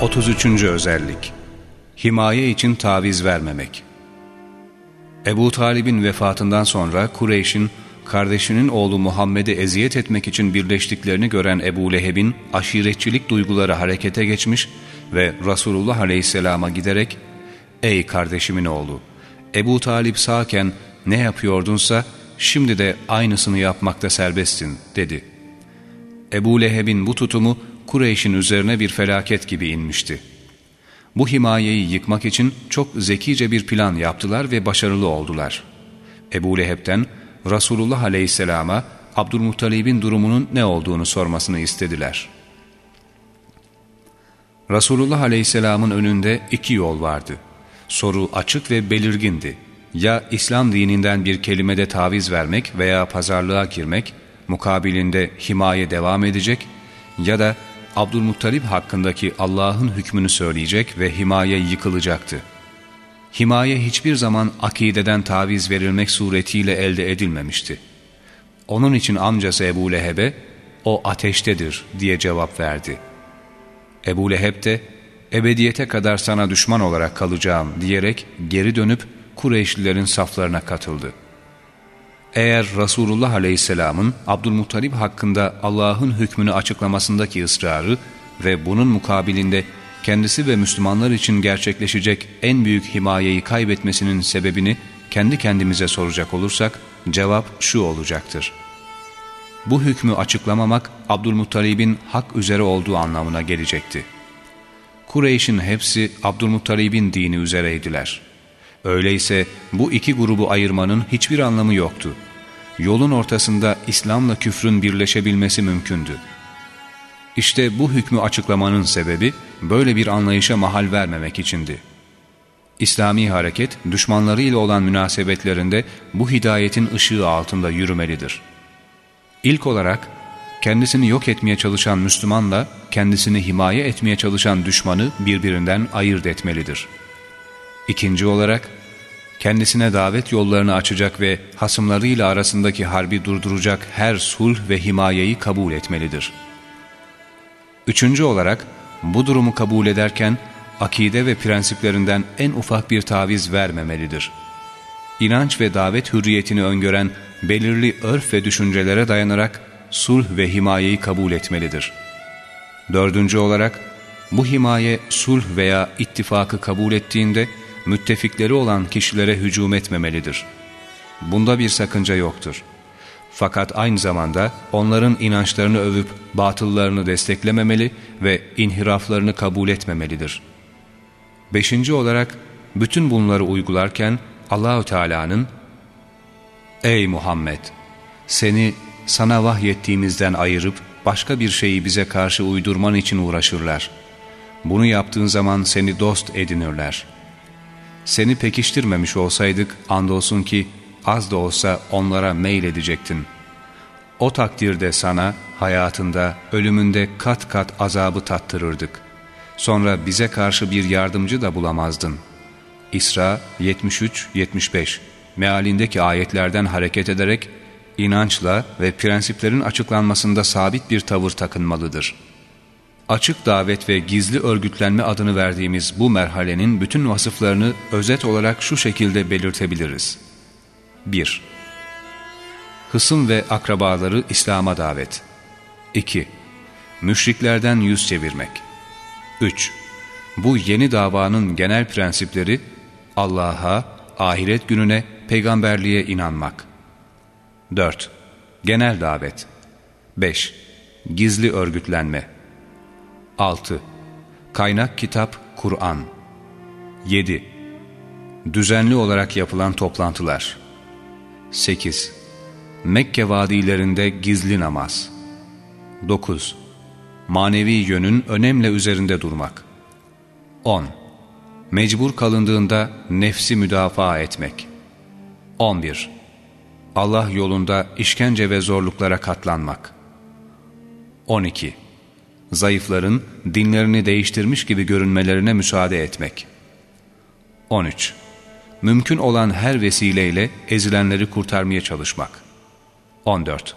33. özellik Himaye için taviz vermemek Ebu Talib'in vefatından sonra Kureyş'in kardeşinin oğlu Muhammed'e eziyet etmek için birleştiklerini gören Ebu Leheb'in aşiretçilik duyguları harekete geçmiş ve Resulullah Aleyhisselam'a giderek ''Ey kardeşimin oğlu, Ebu Talip sağken ne yapıyordunsa şimdi de aynısını yapmakta serbestsin.'' dedi. Ebu Leheb'in bu tutumu Kureyş'in üzerine bir felaket gibi inmişti. Bu himayeyi yıkmak için çok zekice bir plan yaptılar ve başarılı oldular. Ebu Leheb'den Resulullah Aleyhisselam'a Abdülmuttalib'in durumunun ne olduğunu sormasını istediler. Resulullah Aleyhisselam'ın önünde iki yol vardı. Soru açık ve belirgindi. Ya İslam dininden bir kelimede taviz vermek veya pazarlığa girmek, mukabilinde himaye devam edecek ya da Abdülmuttalip hakkındaki Allah'ın hükmünü söyleyecek ve himaye yıkılacaktı. Himaye hiçbir zaman akideden taviz verilmek suretiyle elde edilmemişti. Onun için amcası Ebu Leheb'e o ateştedir diye cevap verdi. Ebu Leheb de ebediyete kadar sana düşman olarak kalacağım diyerek geri dönüp Kureyşlilerin saflarına katıldı. Eğer Resulullah Aleyhisselam'ın Abdülmuttalip hakkında Allah'ın hükmünü açıklamasındaki ısrarı ve bunun mukabilinde kendisi ve Müslümanlar için gerçekleşecek en büyük himayeyi kaybetmesinin sebebini kendi kendimize soracak olursak cevap şu olacaktır. Bu hükmü açıklamamak Abdülmuttalib'in hak üzere olduğu anlamına gelecekti. Kureyş'in hepsi Abdülmuttalib'in dini üzereydiler. Öyleyse bu iki grubu ayırmanın hiçbir anlamı yoktu. Yolun ortasında İslam'la küfrün birleşebilmesi mümkündü. İşte bu hükmü açıklamanın sebebi böyle bir anlayışa mahal vermemek içindi. İslami hareket düşmanları ile olan münasebetlerinde bu hidayetin ışığı altında yürümelidir. İlk olarak kendisini yok etmeye çalışan Müslümanla kendisini himaye etmeye çalışan düşmanı birbirinden ayırt etmelidir. İkinci olarak kendisine davet yollarını açacak ve hasımlarıyla arasındaki harbi durduracak her sulh ve himayeyi kabul etmelidir.'' Üçüncü olarak bu durumu kabul ederken akide ve prensiplerinden en ufak bir taviz vermemelidir. İnanç ve davet hürriyetini öngören belirli örf ve düşüncelere dayanarak sulh ve himayeyi kabul etmelidir. Dördüncü olarak bu himaye sulh veya ittifakı kabul ettiğinde müttefikleri olan kişilere hücum etmemelidir. Bunda bir sakınca yoktur.'' Fakat aynı zamanda onların inançlarını övüp batıllarını desteklememeli ve inhiraflarını kabul etmemelidir. Beşinci olarak bütün bunları uygularken Allahü Teala'nın Ey Muhammed! Seni sana vahyettiğimizden ayırıp başka bir şeyi bize karşı uydurman için uğraşırlar. Bunu yaptığın zaman seni dost edinirler. Seni pekiştirmemiş olsaydık andolsun ki az da olsa onlara meyledecektin. O takdirde sana hayatında, ölümünde kat kat azabı tattırırdık. Sonra bize karşı bir yardımcı da bulamazdın. İsra 73-75 mealindeki ayetlerden hareket ederek inançla ve prensiplerin açıklanmasında sabit bir tavır takınmalıdır. Açık davet ve gizli örgütlenme adını verdiğimiz bu merhalenin bütün vasıflarını özet olarak şu şekilde belirtebiliriz. 1. Hısım ve akrabaları İslam'a davet 2. Müşriklerden yüz çevirmek 3. Bu yeni davanın genel prensipleri Allah'a, ahiret gününe, peygamberliğe inanmak 4. Genel davet 5. Gizli örgütlenme 6. Kaynak kitap Kur'an 7. Düzenli olarak yapılan toplantılar 8. Mekke vadilerinde gizli namaz 9. Manevi yönün önemle üzerinde durmak 10. Mecbur kalındığında nefsi müdafaa etmek 11. Allah yolunda işkence ve zorluklara katlanmak 12. Zayıfların dinlerini değiştirmiş gibi görünmelerine müsaade etmek 13 mümkün olan her vesileyle ezilenleri kurtarmaya çalışmak. 14.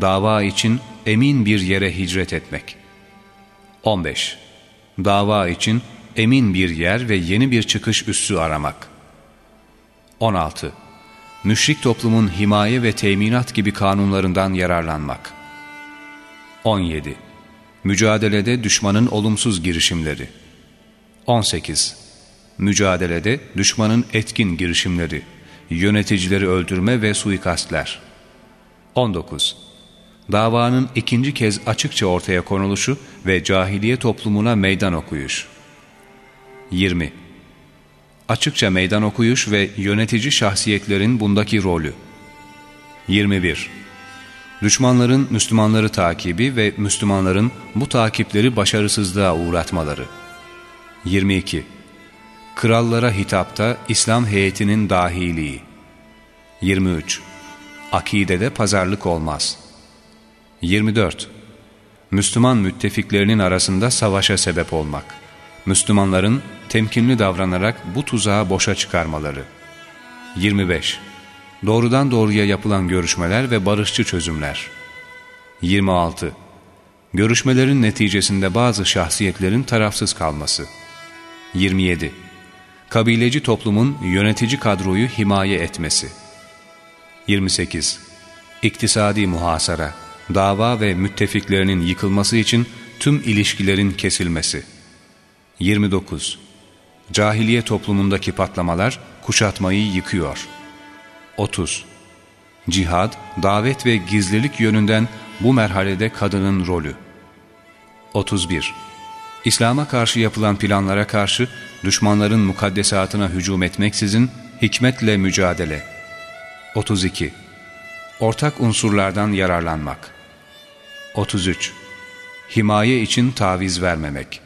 Dava için emin bir yere hicret etmek. 15. Dava için emin bir yer ve yeni bir çıkış üssü aramak. 16. Müşrik toplumun himaye ve teminat gibi kanunlarından yararlanmak. 17. Mücadelede düşmanın olumsuz girişimleri. 18. Mücadelede düşmanın etkin girişimleri, yöneticileri öldürme ve suikastler. 19. Davanın ikinci kez açıkça ortaya konuluşu ve cahiliye toplumuna meydan okuyuş. 20. Açıkça meydan okuyuş ve yönetici şahsiyetlerin bundaki rolü. 21. Düşmanların Müslümanları takibi ve Müslümanların bu takipleri başarısızlığa uğratmaları. 22. Krallara hitapta İslam heyetinin dahiliği. 23. Akidede pazarlık olmaz. 24. Müslüman müttefiklerinin arasında savaşa sebep olmak. Müslümanların temkinli davranarak bu tuzağı boşa çıkarmaları. 25. Doğrudan doğruya yapılan görüşmeler ve barışçı çözümler. 26. Görüşmelerin neticesinde bazı şahsiyetlerin tarafsız kalması. 27. Kabileci toplumun yönetici kadroyu himaye etmesi. 28. İktisadi muhasara, dava ve müttefiklerinin yıkılması için tüm ilişkilerin kesilmesi. 29. Cahiliye toplumundaki patlamalar kuşatmayı yıkıyor. 30. Cihad, davet ve gizlilik yönünden bu merhalede kadının rolü. 31. İslam'a karşı yapılan planlara karşı düşmanların mukaddesatına hücum etmeksizin hikmetle mücadele. 32. Ortak unsurlardan yararlanmak. 33. Himaye için taviz vermemek.